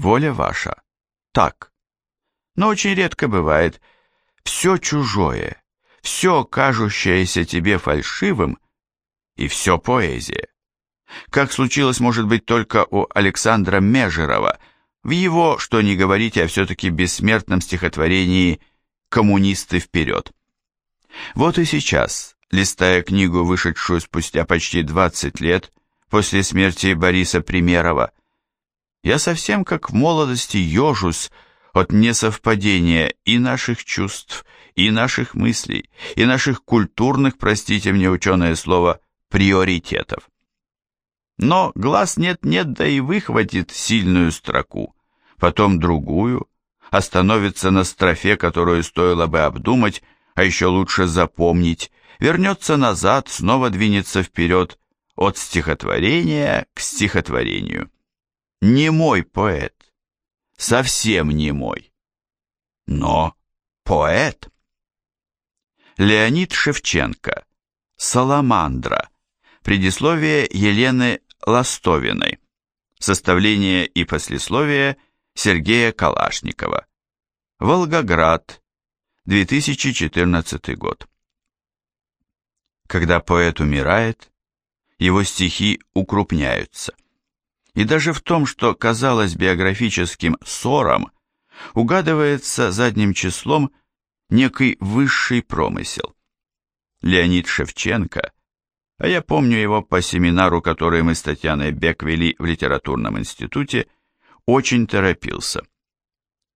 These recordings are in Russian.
воля ваша. Так. Но очень редко бывает все чужое, все кажущееся тебе фальшивым, и все поэзия. Как случилось, может быть, только у Александра Межерова, в его, что не говорите, а все-таки бессмертном стихотворении «Коммунисты вперед». Вот и сейчас, листая книгу, вышедшую спустя почти 20 лет после смерти Бориса Примерова, я совсем как в молодости ежусь от несовпадения и наших чувств, и наших мыслей, и наших культурных, простите мне ученое слово, приоритетов. Но глаз нет-нет, да и выхватит сильную строку, потом другую, остановится на строфе, которую стоило бы обдумать, а еще лучше запомнить, вернется назад, снова двинется вперед, от стихотворения к стихотворению. Не мой поэт, совсем не мой, но поэт. Леонид Шевченко, «Саламандра», предисловие Елены Ластовиной, составление и послесловие Сергея Калашникова, Волгоград, 2014 год. Когда поэт умирает, его стихи укрупняются. И даже в том, что казалось биографическим ссором, угадывается задним числом некий высший промысел. Леонид Шевченко, а я помню его по семинару, который мы с Татьяной Бек вели в литературном институте, очень торопился.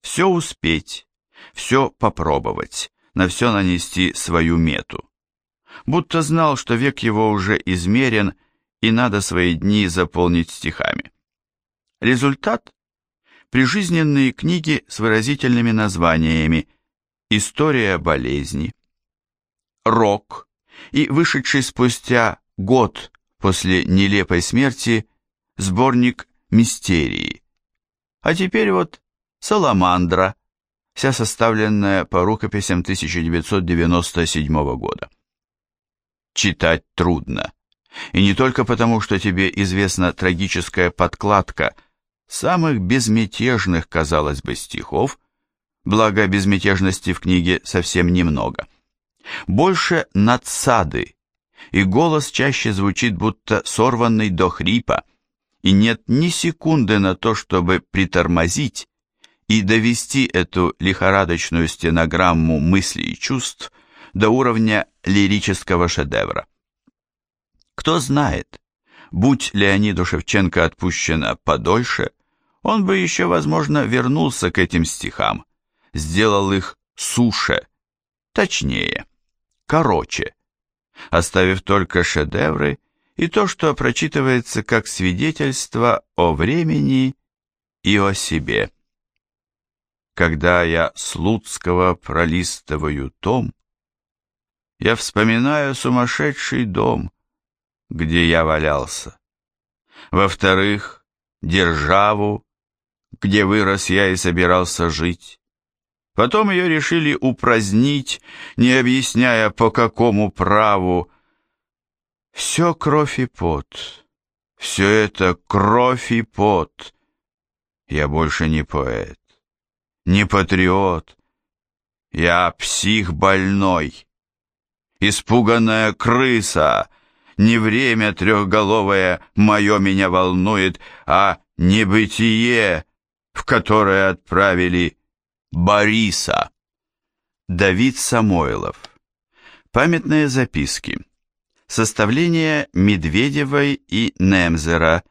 Все успеть, все попробовать, на все нанести свою мету. Будто знал, что век его уже измерен, и надо свои дни заполнить стихами. Результат – прижизненные книги с выразительными названиями «История болезни», «Рок» и вышедший спустя год после нелепой смерти сборник «Мистерии». А теперь вот «Саламандра», вся составленная по рукописям 1997 года. Читать трудно. И не только потому, что тебе известна трагическая подкладка самых безмятежных, казалось бы, стихов, благо безмятежности в книге совсем немного. Больше надсады, и голос чаще звучит будто сорванный до хрипа, и нет ни секунды на то, чтобы притормозить и довести эту лихорадочную стенограмму мыслей и чувств до уровня лирического шедевра. Кто знает, будь Леониду Шевченко отпущено подольше, он бы еще, возможно, вернулся к этим стихам, сделал их суше, точнее, короче, оставив только шедевры и то, что прочитывается как свидетельство о времени и о себе. Когда я Слуцкого пролистываю том, я вспоминаю сумасшедший дом, где я валялся. Во-вторых, державу, где вырос я и собирался жить. Потом ее решили упразднить, не объясняя, по какому праву. Все кровь и пот, все это кровь и пот. Я больше не поэт, не патриот, я псих больной, испуганная крыса — не время трехголовое мое меня волнует, а небытие, в которое отправили Бориса. Давид Самойлов. Памятные записки. Составление Медведевой и Немзера.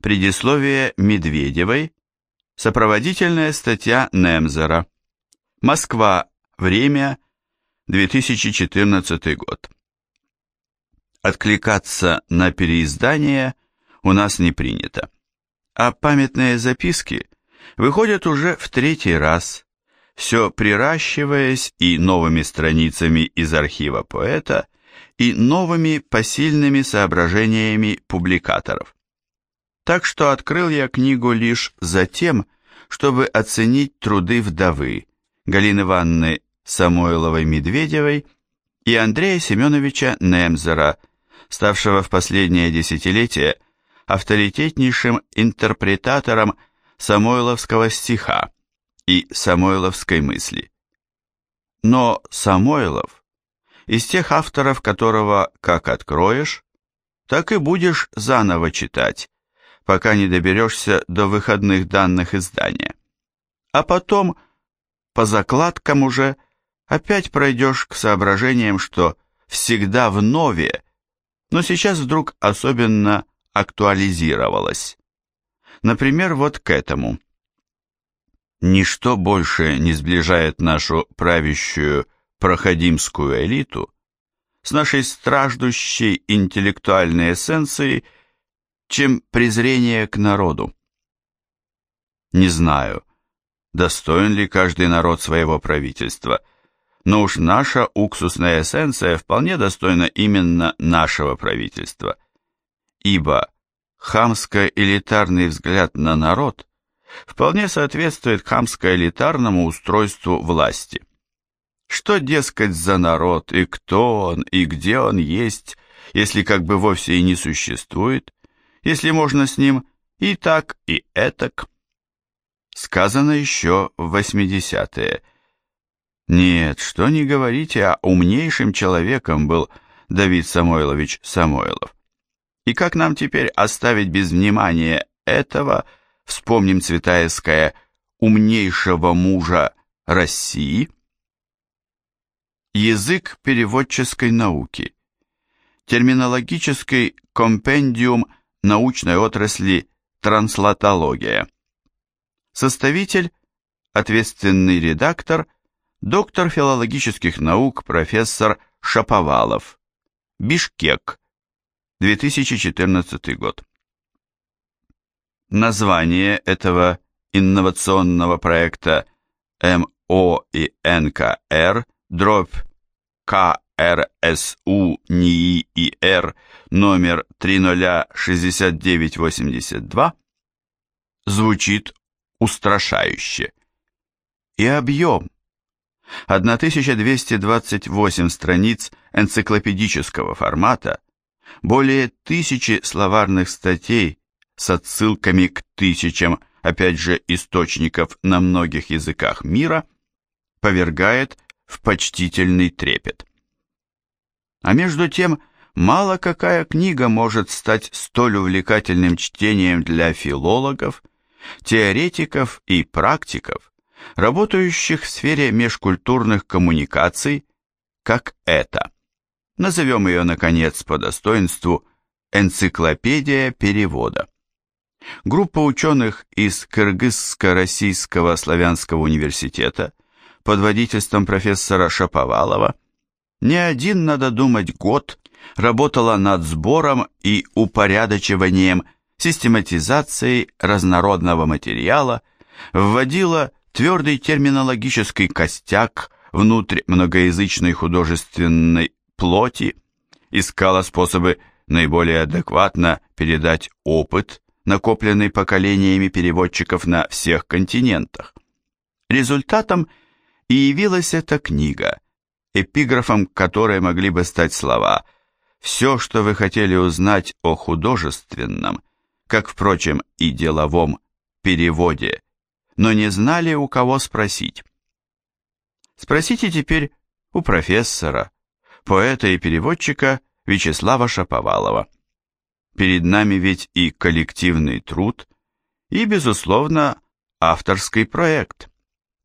Предисловие Медведевой. Сопроводительная статья Немзера. Москва. Время. 2014 год. Откликаться на переиздание у нас не принято. А памятные записки выходят уже в третий раз, все приращиваясь и новыми страницами из архива поэта, и новыми посильными соображениями публикаторов. Так что открыл я книгу лишь за тем, чтобы оценить труды вдовы Галины Ивановны Самойловой-Медведевой и Андрея Семеновича Немзера – ставшего в последнее десятилетие авторитетнейшим интерпретатором самойловского стиха и самойловской мысли. Но Самойлов из тех авторов, которого как откроешь, так и будешь заново читать, пока не доберешься до выходных данных издания. А потом, по закладкам уже, опять пройдешь к соображениям, что всегда в нове, но сейчас вдруг особенно актуализировалось. Например, вот к этому. Ничто больше не сближает нашу правящую проходимскую элиту с нашей страждущей интеллектуальной эссенцией, чем презрение к народу. Не знаю, достоин ли каждый народ своего правительства, но уж наша уксусная эссенция вполне достойна именно нашего правительства, ибо хамско-элитарный взгляд на народ вполне соответствует хамско-элитарному устройству власти. Что, дескать, за народ, и кто он, и где он есть, если как бы вовсе и не существует, если можно с ним и так, и этак. Сказано еще в 80-е. Нет, что не говорите, а умнейшим человеком был Давид Самойлович Самойлов. И как нам теперь оставить без внимания этого, вспомним Цветаевское, умнейшего мужа России? Язык переводческой науки. Терминологический компендиум научной отрасли транслатология. Составитель, ответственный редактор, доктор филологических наук профессор Шаповалов. Бишкек, 2014 год. Название этого инновационного проекта МО и НКР дробь КРСУ НИИ и Р номер 306982 звучит устрашающе. И объем 1228 страниц энциклопедического формата более тысячи словарных статей с отсылками к тысячам, опять же, источников на многих языках мира, повергает в почтительный трепет. А между тем, мало какая книга может стать столь увлекательным чтением для филологов, теоретиков и практиков, работающих в сфере межкультурных коммуникаций, как эта назовем ее, наконец, по достоинству «Энциклопедия перевода». Группа ученых из Кыргызско-Российского славянского университета под водительством профессора Шаповалова не один, надо думать, год работала над сбором и упорядочиванием систематизацией разнородного материала, вводила твердый терминологический костяк внутрь многоязычной художественной плоти, искала способы наиболее адекватно передать опыт, накопленный поколениями переводчиков на всех континентах. Результатом и явилась эта книга, эпиграфом которой могли бы стать слова «Все, что вы хотели узнать о художественном, как, впрочем, и деловом переводе, но не знали, у кого спросить». Спросите теперь у профессора, поэта и переводчика Вячеслава Шаповалова. Перед нами ведь и коллективный труд, и, безусловно, авторский проект.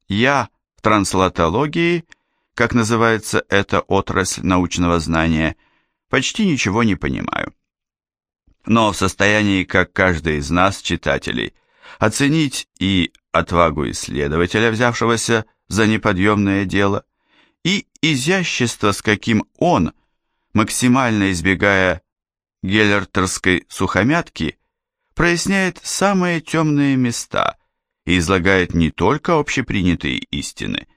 Я в транслатологии, как называется эта отрасль научного знания, почти ничего не понимаю. Но в состоянии, как каждый из нас, читателей, оценить и отвагу исследователя, взявшегося за неподъемное дело, и изящество, с каким он, максимально избегая геллертерской сухомятки, проясняет самые темные места и излагает не только общепринятые истины,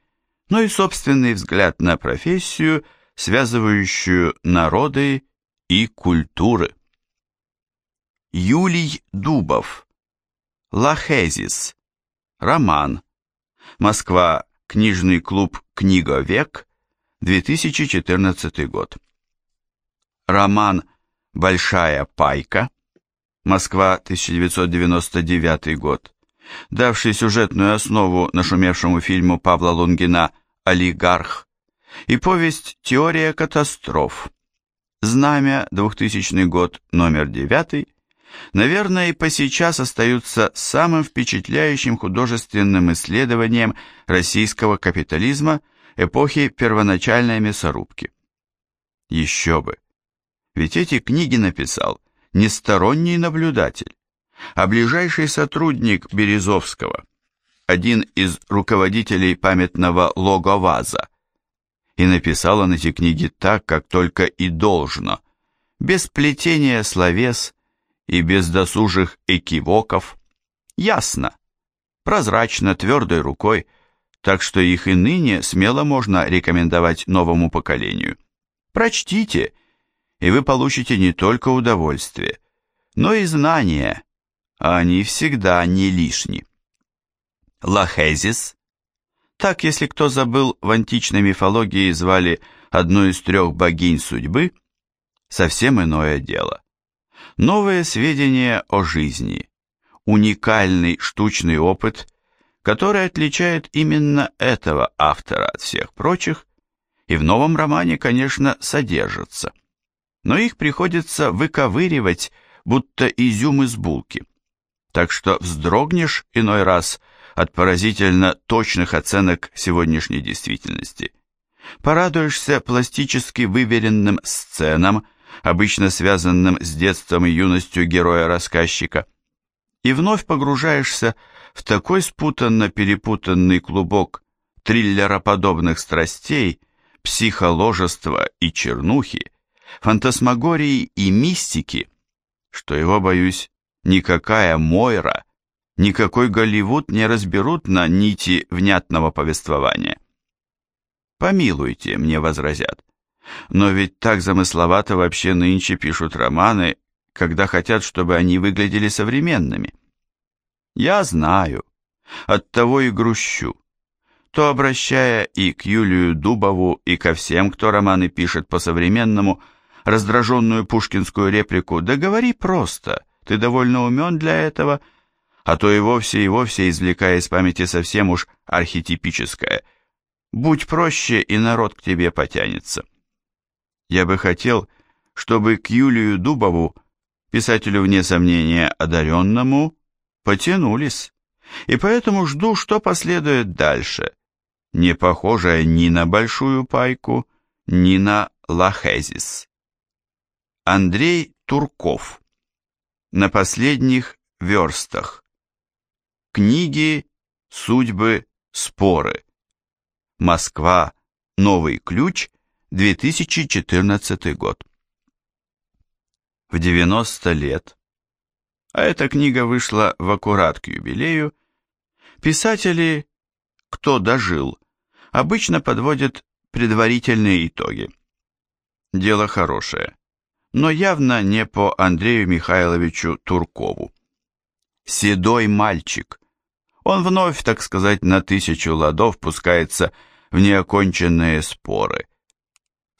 но и собственный взгляд на профессию, связывающую народы и культуры. Юлий Дубов Лахезис Роман Москва Книжный клуб «Книга век», 2014 год. Роман «Большая пайка», Москва, 1999 год. давший сюжетную основу нашумевшему фильму Павла Лунгина «Олигарх», и повесть «Теория катастроф». «Знамя», 2000 год, номер 9, наверное, и по сейчас остаются самым впечатляющим художественным исследованием российского капитализма эпохи первоначальной мясорубки. Еще бы! Ведь эти книги написал не сторонний наблюдатель, а ближайший сотрудник Березовского, один из руководителей памятного логоваза. И написал он эти книги так, как только и должно, без плетения словес и без досужих экивоков, ясно, прозрачно, твердой рукой, так что их и ныне смело можно рекомендовать новому поколению. Прочтите, и вы получите не только удовольствие, но и знания, а они всегда не лишни. Лахезис, так если кто забыл, в античной мифологии звали одну из трех богинь судьбы, совсем иное дело. Новые сведения о жизни, уникальный штучный опыт, который отличает именно этого автора от всех прочих, и в новом романе, конечно, содержатся. Но их приходится выковыривать, будто изюм из булки. Так что вздрогнешь иной раз от поразительно точных оценок сегодняшней действительности. Порадуешься пластически выверенным сценам, обычно связанным с детством и юностью героя-рассказчика, и вновь погружаешься в такой спутанно-перепутанный клубок триллероподобных страстей, психоложества и чернухи, фантасмагории и мистики, что его, боюсь, никакая Мойра, никакой Голливуд не разберут на нити внятного повествования. Помилуйте, мне возразят. Но ведь так замысловато вообще нынче пишут романы, когда хотят, чтобы они выглядели современными. Я знаю, оттого и грущу то обращая и к Юлию Дубову, и ко всем, кто романы пишет по-современному, раздраженную пушкинскую реплику «Да говори просто, ты довольно умен для этого», а то и вовсе и вовсе извлекая из памяти совсем уж архетипическое «Будь проще, и народ к тебе потянется». Я бы хотел, чтобы к Юлию Дубову, писателю вне сомнения одаренному, потянулись, и поэтому жду, что последует дальше, не похожая ни на большую пайку, ни на лахезис. Андрей Турков. На последних верстах. Книги, судьбы, споры. Москва. Новый ключ. 2014 год. В 90 лет, а эта книга вышла в аккурат к юбилею, писатели, кто дожил, обычно подводят предварительные итоги. Дело хорошее, но явно не по Андрею Михайловичу Туркову. Седой мальчик. Он вновь, так сказать, на тысячу ладов пускается в неоконченные споры.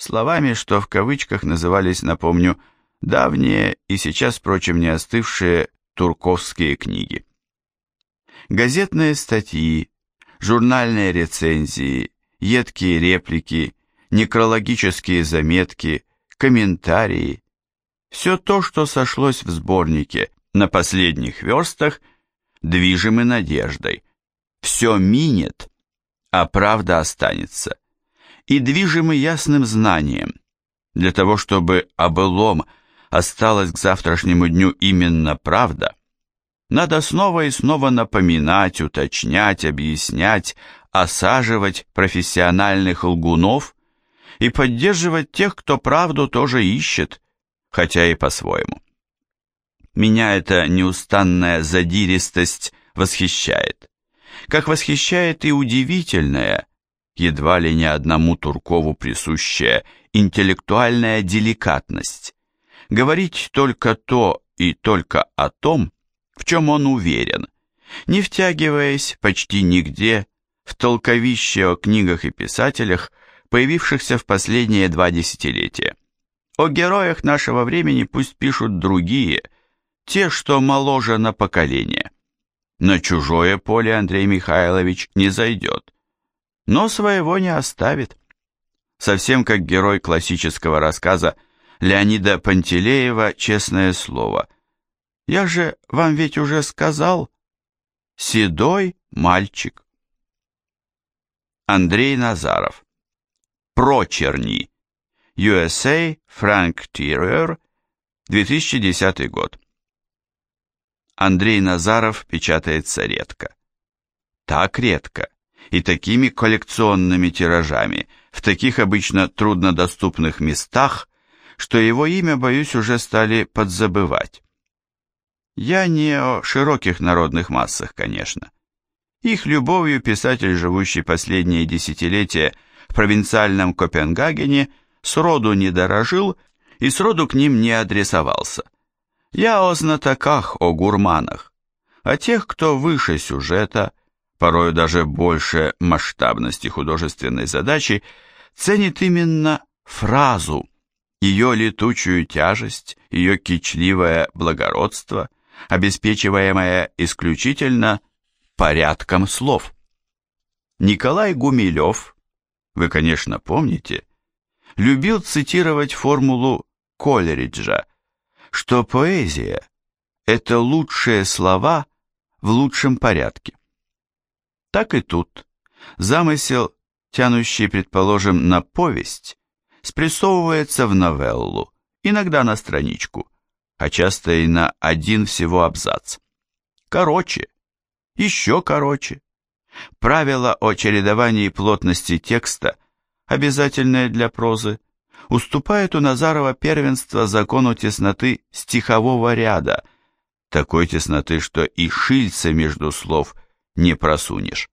Словами, что в кавычках назывались, напомню, давние и сейчас, впрочем, не остывшие турковские книги. Газетные статьи, журнальные рецензии, едкие реплики, некрологические заметки, комментарии. Все то, что сошлось в сборнике на последних верстах, движимы надеждой. Все минет, а правда останется. И движимы ясным знанием. Для того, чтобы о былом осталась к завтрашнему дню именно правда, надо снова и снова напоминать, уточнять, объяснять, осаживать профессиональных лгунов и поддерживать тех, кто правду тоже ищет, хотя и по-своему. Меня эта неустанная задиристость восхищает, как восхищает и удивительная, едва ли не одному Туркову присущая интеллектуальная деликатность, говорить только то и только о том, в чем он уверен, не втягиваясь почти нигде в толковище о книгах и писателях, появившихся в последние два десятилетия. О героях нашего времени пусть пишут другие, те, что моложе на поколение. На чужое поле Андрей Михайлович не зайдет, но своего не оставит. Совсем как герой классического рассказа Леонида Пантелеева «Честное слово». Я же вам ведь уже сказал, седой мальчик. Андрей Назаров. Прочерни. USA Frank Terrier, 2010 год. Андрей Назаров печатается редко. Так редко и такими коллекционными тиражами, в таких обычно труднодоступных местах, что его имя, боюсь, уже стали подзабывать. Я не о широких народных массах, конечно. Их любовью писатель, живущий последние десятилетия в провинциальном Копенгагене, сроду не дорожил и сроду к ним не адресовался. Я о знатоках, о гурманах, о тех, кто выше сюжета, порою даже больше масштабности художественной задачи, ценит именно фразу, ее летучую тяжесть, ее кичливое благородство, обеспечиваемое исключительно порядком слов. Николай Гумилев, вы, конечно, помните, любил цитировать формулу Колериджа, что поэзия – это лучшие слова в лучшем порядке. Так и тут. Замысел, тянущий, предположим, на повесть, спрессовывается в новеллу, иногда на страничку, а часто и на один всего абзац. Короче, еще короче. Правило о чередовании плотности текста, обязательное для прозы, уступает у Назарова первенство закону тесноты стихового ряда, такой тесноты, что и шильца между слов не просунешь.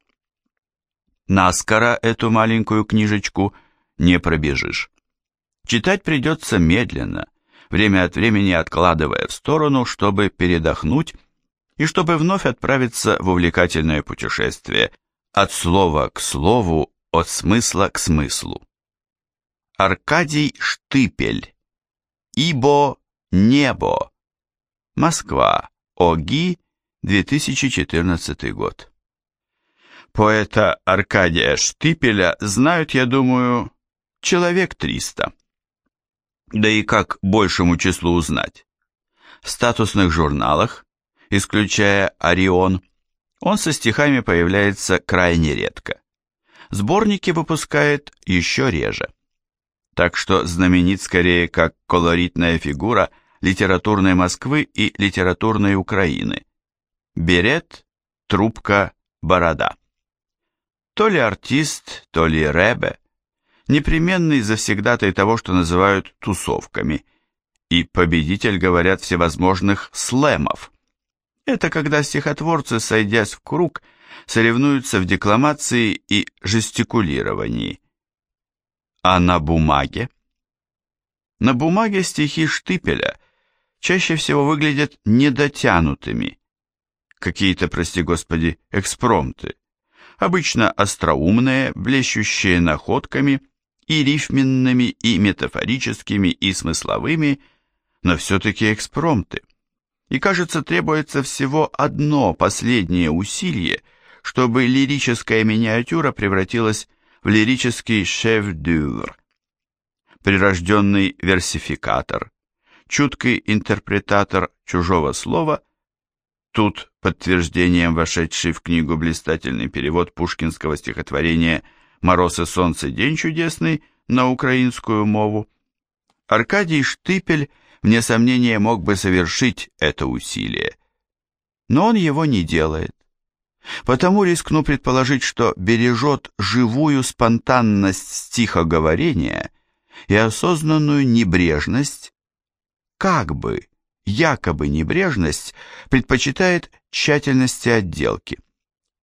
Наскоро эту маленькую книжечку не пробежишь. Читать придется медленно, время от времени откладывая в сторону, чтобы передохнуть и чтобы вновь отправиться в увлекательное путешествие от слова к слову, от смысла к смыслу. Аркадий Штыпель. Ибо небо. Москва. ОГИ, 2014 год. Поэта Аркадия Штыпеля знают, я думаю, человек триста. Да и как большему числу узнать? В статусных журналах, исключая «Орион», он со стихами появляется крайне редко. Сборники выпускает еще реже. Так что знаменит скорее как колоритная фигура литературной Москвы и литературной Украины. Берет, трубка, борода то ли артист, то ли рэбе, непременный завсегдатай того, что называют тусовками, и победитель, говорят, всевозможных слэмов. Это когда стихотворцы, сойдясь в круг, соревнуются в декламации и жестикулировании. А на бумаге? На бумаге стихи Штыпеля чаще всего выглядят недотянутыми, какие-то, прости господи, экспромты обычно остроумные, блещущие находками и рифменными, и метафорическими, и смысловыми, но все-таки экспромты. И, кажется, требуется всего одно последнее усилие, чтобы лирическая миниатюра превратилась в лирический шеф-д'œuvre. Прирожденный версификатор, чуткий интерпретатор чужого слова Тут подтверждением вошедший в книгу блистательный перевод пушкинского стихотворения «Мороз и солнце, день чудесный» на украинскую мову. Аркадий Штыпель, вне сомнения, мог бы совершить это усилие. Но он его не делает. Потому рискну предположить, что бережет живую спонтанность стихоговорения и осознанную небрежность, как бы, якобы небрежность предпочитает тщательности отделки.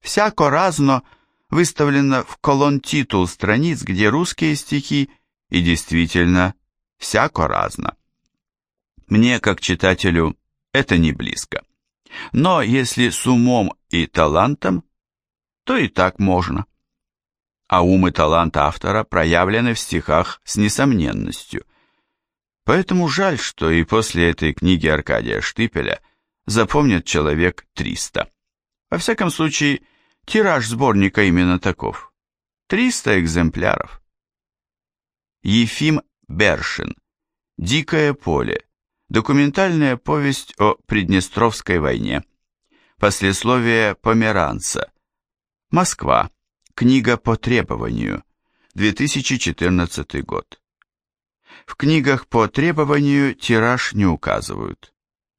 Всяко разно выставлено в колон титул страниц, где русские стихи и действительно всяко разно. Мне, как читателю, это не близко. Но если с умом и талантом, то и так можно. А ум и талант автора проявлены в стихах с несомненностью – Поэтому жаль, что и после этой книги Аркадия Штыпеля запомнят человек 300. Во всяком случае, тираж сборника именно таков. 300 экземпляров. Ефим Бершин. Дикое поле. Документальная повесть о Приднестровской войне. Послесловие Померанца. Москва. Книга по требованию. 2014 год. В книгах по требованию тираж не указывают.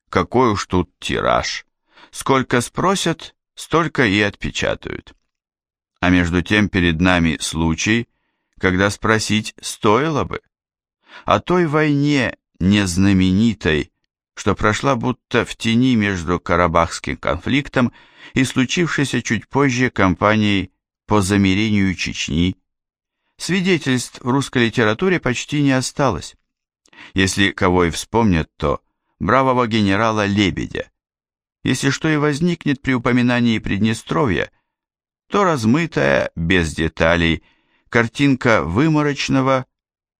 Какой уж тут тираж. Сколько спросят, столько и отпечатают. А между тем перед нами случай, когда спросить стоило бы. О той войне незнаменитой, что прошла будто в тени между Карабахским конфликтом и случившейся чуть позже кампанией по замирению Чечни Свидетельств в русской литературе почти не осталось. Если кого и вспомнят, то бравого генерала Лебедя. Если что и возникнет при упоминании Приднестровья, то размытая, без деталей, картинка выморочного,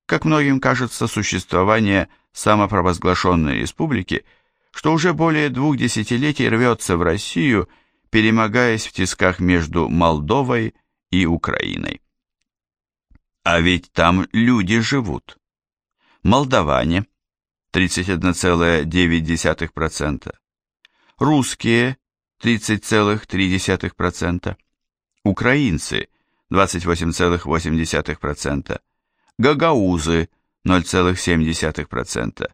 как многим кажется, существования самопровозглашенной республики, что уже более двух десятилетий рвется в Россию, перемогаясь в тисках между Молдовой и Украиной. А ведь там люди живут. Молдаване 31,9%, русские 30,3%, украинцы 28,8%, гагаузы 0,7%.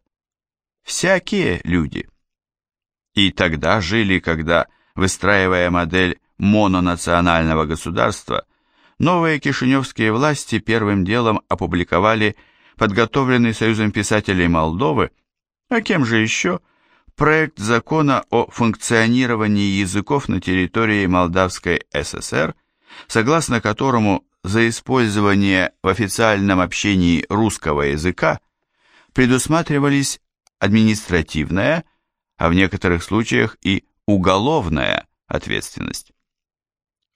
Всякие люди. И тогда жили, когда, выстраивая модель мононационального государства, новые кишиневские власти первым делом опубликовали подготовленный Союзом писателей Молдовы, а кем же еще, проект закона о функционировании языков на территории Молдавской ССР, согласно которому за использование в официальном общении русского языка предусматривались административная, а в некоторых случаях и уголовная ответственность.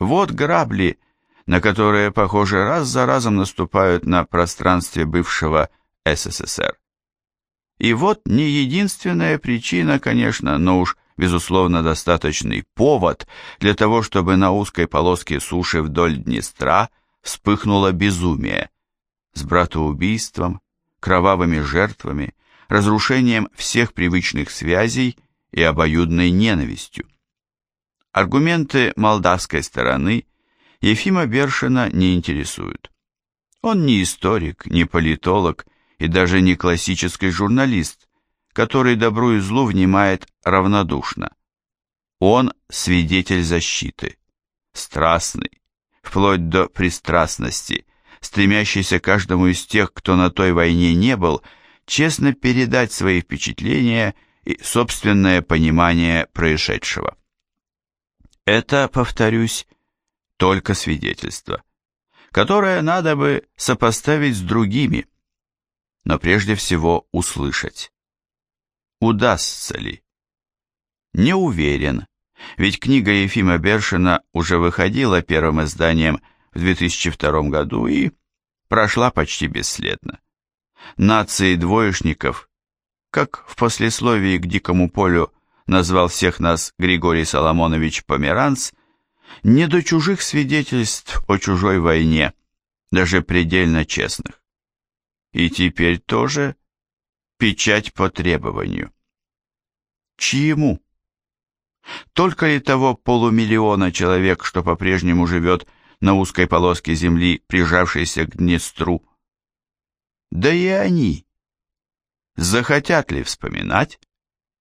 Вот грабли, на которые, похоже, раз за разом наступают на пространстве бывшего СССР. И вот не единственная причина, конечно, но уж, безусловно, достаточный повод для того, чтобы на узкой полоске суши вдоль Днестра вспыхнуло безумие с братоубийством, кровавыми жертвами, разрушением всех привычных связей и обоюдной ненавистью. Аргументы молдавской стороны – Ефима Бершина не интересуют. Он не историк, не политолог и даже не классический журналист, который добру и злу внимает равнодушно. Он свидетель защиты, страстный, вплоть до пристрастности, стремящийся каждому из тех, кто на той войне не был, честно передать свои впечатления и собственное понимание происшедшего. Это, повторюсь, только свидетельство, которое надо бы сопоставить с другими, но прежде всего услышать. Удастся ли? Не уверен, ведь книга Ефима Бершина уже выходила первым изданием в 2002 году и прошла почти бесследно. Нации двоечников, как в послесловии к «Дикому полю» назвал всех нас Григорий Соломонович Померанц, не до чужих свидетельств о чужой войне, даже предельно честных. И теперь тоже печать по требованию. Чьему? Только ли того полумиллиона человек, что по-прежнему живет на узкой полоске земли, прижавшейся к Днестру? Да и они. Захотят ли вспоминать?